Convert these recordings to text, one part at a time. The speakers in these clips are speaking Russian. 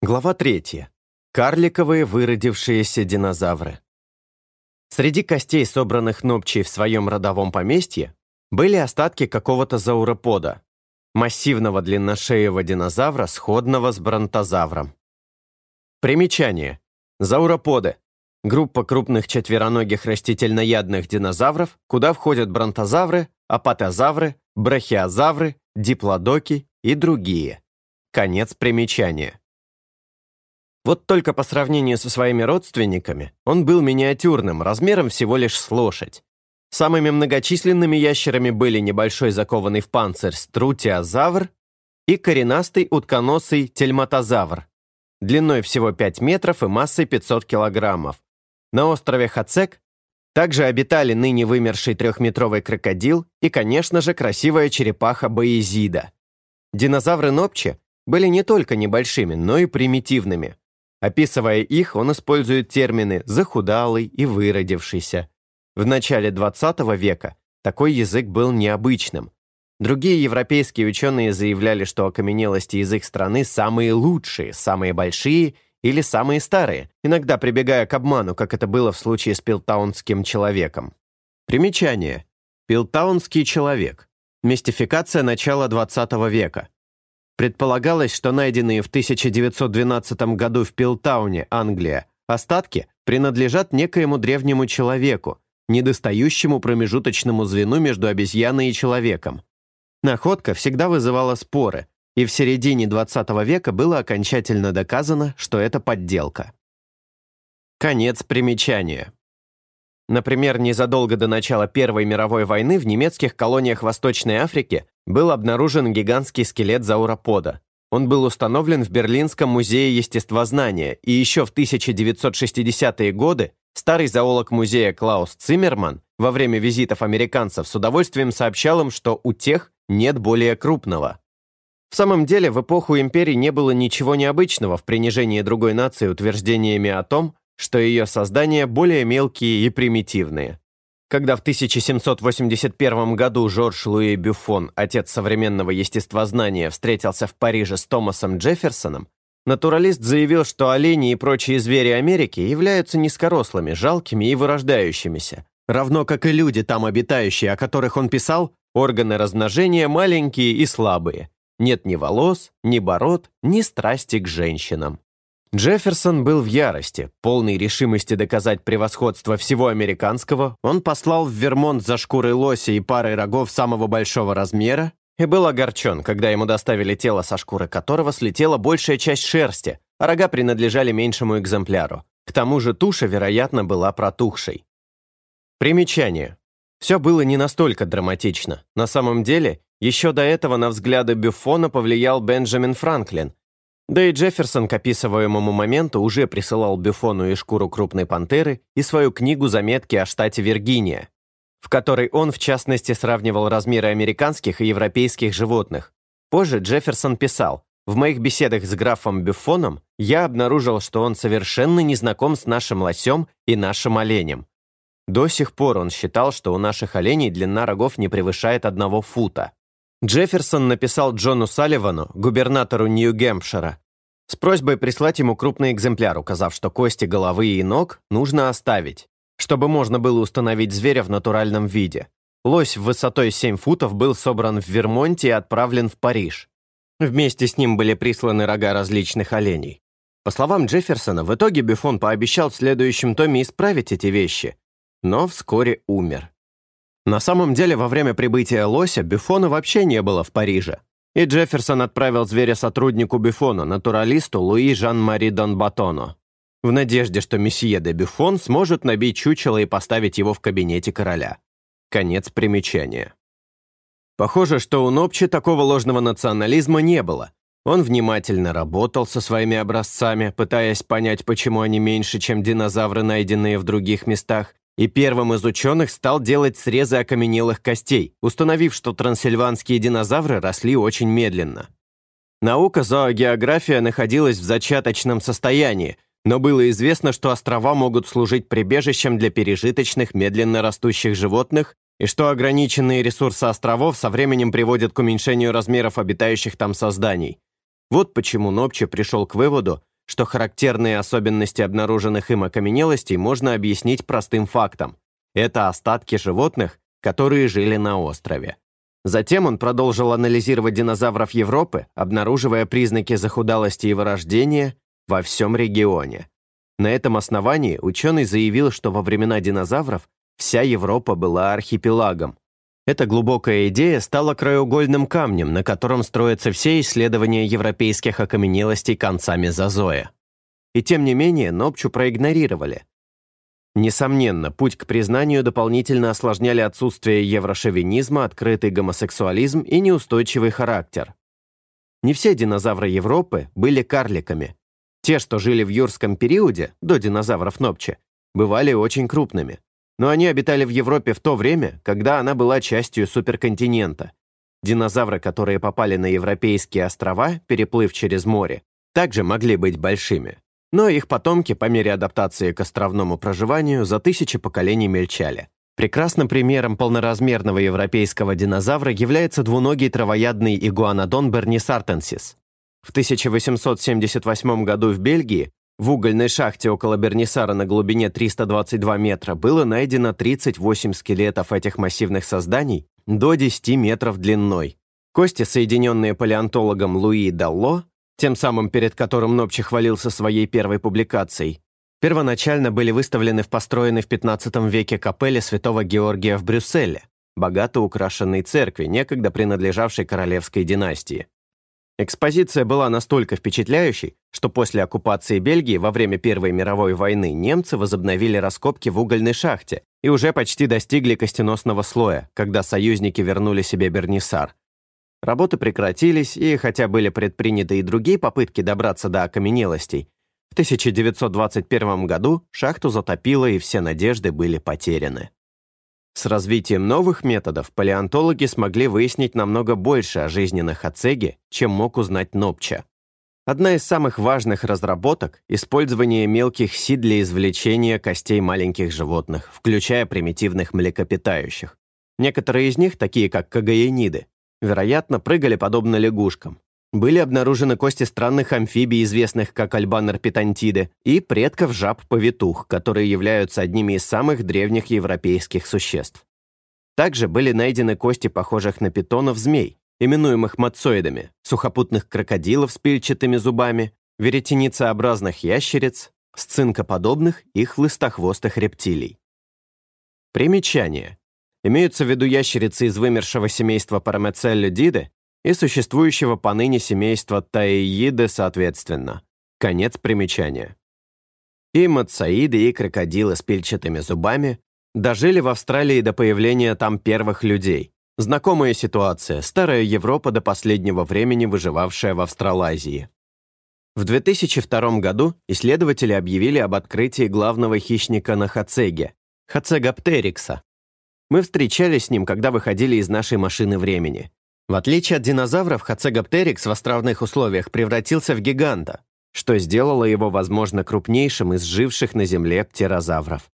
Глава 3. Карликовые выродившиеся динозавры. Среди костей, собранных Нопчей в своем родовом поместье, были остатки какого-то зауропода, массивного длинношеего динозавра, сходного с бронтозавром. Примечание. Зауроподы – группа крупных четвероногих растительноядных динозавров, куда входят бронтозавры, апатозавры, брахиозавры, диплодоки и другие. Конец примечания. Вот только по сравнению со своими родственниками он был миниатюрным, размером всего лишь с лошадь. Самыми многочисленными ящерами были небольшой закованный в панцирь струтиозавр и коренастый утконосый тельматозавр, длиной всего 5 метров и массой 500 килограммов. На острове Хацек также обитали ныне вымерший трехметровый крокодил и, конечно же, красивая черепаха Боязида. Динозавры Нопчи были не только небольшими, но и примитивными. Описывая их, он использует термины «захудалый» и «выродившийся». В начале XX века такой язык был необычным. Другие европейские ученые заявляли, что окаменелости их страны самые лучшие, самые большие или самые старые, иногда прибегая к обману, как это было в случае с пилтаунским человеком. Примечание. Пилтаунский человек. Мистификация начала XX века. Предполагалось, что найденные в 1912 году в Пилтауне, Англия, остатки принадлежат некоему древнему человеку, недостающему промежуточному звену между обезьяной и человеком. Находка всегда вызывала споры, и в середине 20 века было окончательно доказано, что это подделка. Конец примечания. Например, незадолго до начала Первой мировой войны в немецких колониях Восточной Африки был обнаружен гигантский скелет зауропода. Он был установлен в Берлинском музее естествознания, и еще в 1960-е годы старый зоолог музея Клаус Циммерман во время визитов американцев с удовольствием сообщал им, что у тех нет более крупного. В самом деле, в эпоху империи не было ничего необычного в принижении другой нации утверждениями о том, что ее создания более мелкие и примитивные. Когда в 1781 году Жорж Луи Бюфон, отец современного естествознания, встретился в Париже с Томасом Джефферсоном, натуралист заявил, что олени и прочие звери Америки являются низкорослыми, жалкими и вырождающимися, равно как и люди, там обитающие, о которых он писал, органы размножения маленькие и слабые. Нет ни волос, ни бород, ни страсти к женщинам. Джефферсон был в ярости, полной решимости доказать превосходство всего американского, он послал в Вермонт за шкурой лося и парой рогов самого большого размера и был огорчен, когда ему доставили тело, со шкуры которого слетела большая часть шерсти, а рога принадлежали меньшему экземпляру. К тому же туша, вероятно, была протухшей. Примечание. Все было не настолько драматично. На самом деле, еще до этого на взгляды Бюфона повлиял Бенджамин Франклин, да и Джефферсон к описываемому моменту уже присылал Бюфону и шкуру крупной пантеры и свою книгу «Заметки о штате Виргиния», в которой он, в частности, сравнивал размеры американских и европейских животных. Позже Джефферсон писал, «В моих беседах с графом Бюфоном я обнаружил, что он совершенно не знаком с нашим лосем и нашим оленем. До сих пор он считал, что у наших оленей длина рогов не превышает одного фута. Джефферсон написал Джону Салливану, губернатору Нью-Гэмпшира, с просьбой прислать ему крупный экземпляр, указав, что кости головы и ног нужно оставить, чтобы можно было установить зверя в натуральном виде. Лось высотой 7 футов был собран в Вермонте и отправлен в Париж. Вместе с ним были присланы рога различных оленей. По словам Джефферсона, в итоге Бюфон пообещал в следующем томе исправить эти вещи, но вскоре умер. На самом деле, во время прибытия Лося Бюфона вообще не было в Париже. И Джефферсон отправил зверя сотруднику Бюфона, натуралисту Луи Жан-Мари Донбатоно, в надежде, что месье де Бюфон сможет набить чучело и поставить его в кабинете короля. Конец примечания. Похоже, что у Нопчи такого ложного национализма не было. Он внимательно работал со своими образцами, пытаясь понять, почему они меньше, чем динозавры, найденные в других местах, и первым из ученых стал делать срезы окаменелых костей, установив, что трансильванские динозавры росли очень медленно. Наука зоогеография находилась в зачаточном состоянии, но было известно, что острова могут служить прибежищем для пережиточных медленно растущих животных и что ограниченные ресурсы островов со временем приводят к уменьшению размеров обитающих там созданий. Вот почему Нопче пришел к выводу, что характерные особенности обнаруженных им окаменелостей можно объяснить простым фактом. Это остатки животных, которые жили на острове. Затем он продолжил анализировать динозавров Европы, обнаруживая признаки захудалости и вырождения во всем регионе. На этом основании ученый заявил, что во времена динозавров вся Европа была архипелагом. Эта глубокая идея стала краеугольным камнем, на котором строятся все исследования европейских окаменелостей конца мезозоя. И тем не менее Нопчу проигнорировали. Несомненно, путь к признанию дополнительно осложняли отсутствие еврошовинизма, открытый гомосексуализм и неустойчивый характер. Не все динозавры Европы были карликами. Те, что жили в юрском периоде, до динозавров Нопче, бывали очень крупными но они обитали в Европе в то время, когда она была частью суперконтинента. Динозавры, которые попали на европейские острова, переплыв через море, также могли быть большими. Но их потомки по мере адаптации к островному проживанию за тысячи поколений мельчали. Прекрасным примером полноразмерного европейского динозавра является двуногий травоядный игуанодон бернисартенсис. В 1878 году в Бельгии в угольной шахте около Бернисара на глубине 322 метра было найдено 38 скелетов этих массивных созданий до 10 метров длиной. Кости, соединенные палеонтологом Луи Далло, тем самым перед которым Нопчи хвалился своей первой публикацией, первоначально были выставлены в построенной в 15 веке капелле святого Георгия в Брюсселе, богато украшенной церкви, некогда принадлежавшей королевской династии. Экспозиция была настолько впечатляющей, что после оккупации Бельгии во время Первой мировой войны немцы возобновили раскопки в угольной шахте и уже почти достигли костеносного слоя, когда союзники вернули себе Бернисар. Работы прекратились, и хотя были предприняты и другие попытки добраться до окаменелостей, в 1921 году шахту затопило и все надежды были потеряны. С развитием новых методов палеонтологи смогли выяснить намного больше о жизненных ацеге, чем мог узнать Нопча. Одна из самых важных разработок – использование мелких си для извлечения костей маленьких животных, включая примитивных млекопитающих. Некоторые из них, такие как кагаениды, вероятно, прыгали подобно лягушкам. Были обнаружены кости странных амфибий, известных как альбанорпитантиды, и предков жаб-повитух, которые являются одними из самых древних европейских существ. Также были найдены кости похожих на питонов-змей, именуемых мацоидами, сухопутных крокодилов с пильчатыми зубами, веретеницеобразных ящериц, сцинкоподобных и хлыстохвостых рептилий. Примечание. Имеются в виду ящерицы из вымершего семейства Парамецеллидиды и существующего поныне семейства Таииды соответственно. Конец примечания. И мацаиды, и крокодилы с пильчатыми зубами дожили в Австралии до появления там первых людей. Знакомая ситуация, старая Европа до последнего времени выживавшая в Австралазии. В 2002 году исследователи объявили об открытии главного хищника на Хацеге – Хацегоптерикса. Мы встречались с ним, когда выходили из нашей машины времени. В отличие от динозавров, Хацегоптерикс в островных условиях превратился в гиганта, что сделало его, возможно, крупнейшим из живших на Земле птерозавров.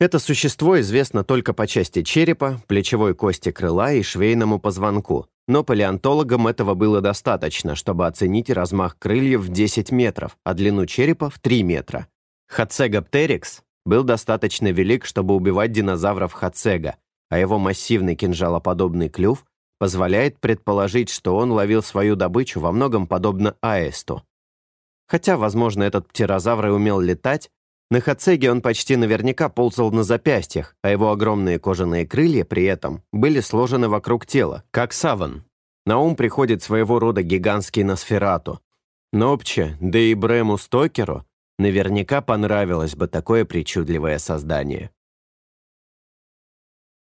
Это существо известно только по части черепа, плечевой кости крыла и швейному позвонку, но палеонтологам этого было достаточно, чтобы оценить размах крыльев в 10 метров, а длину черепа в 3 метра. Хацегоптерикс был достаточно велик, чтобы убивать динозавров Хацега, а его массивный кинжалоподобный клюв позволяет предположить, что он ловил свою добычу во многом подобно аисту. Хотя, возможно, этот птерозавр и умел летать, на Хацеге он почти наверняка ползал на запястьях, а его огромные кожаные крылья при этом были сложены вокруг тела, как саван. На ум приходит своего рода гигантский Носферату. Нопче, да и Брему Стокеру наверняка понравилось бы такое причудливое создание.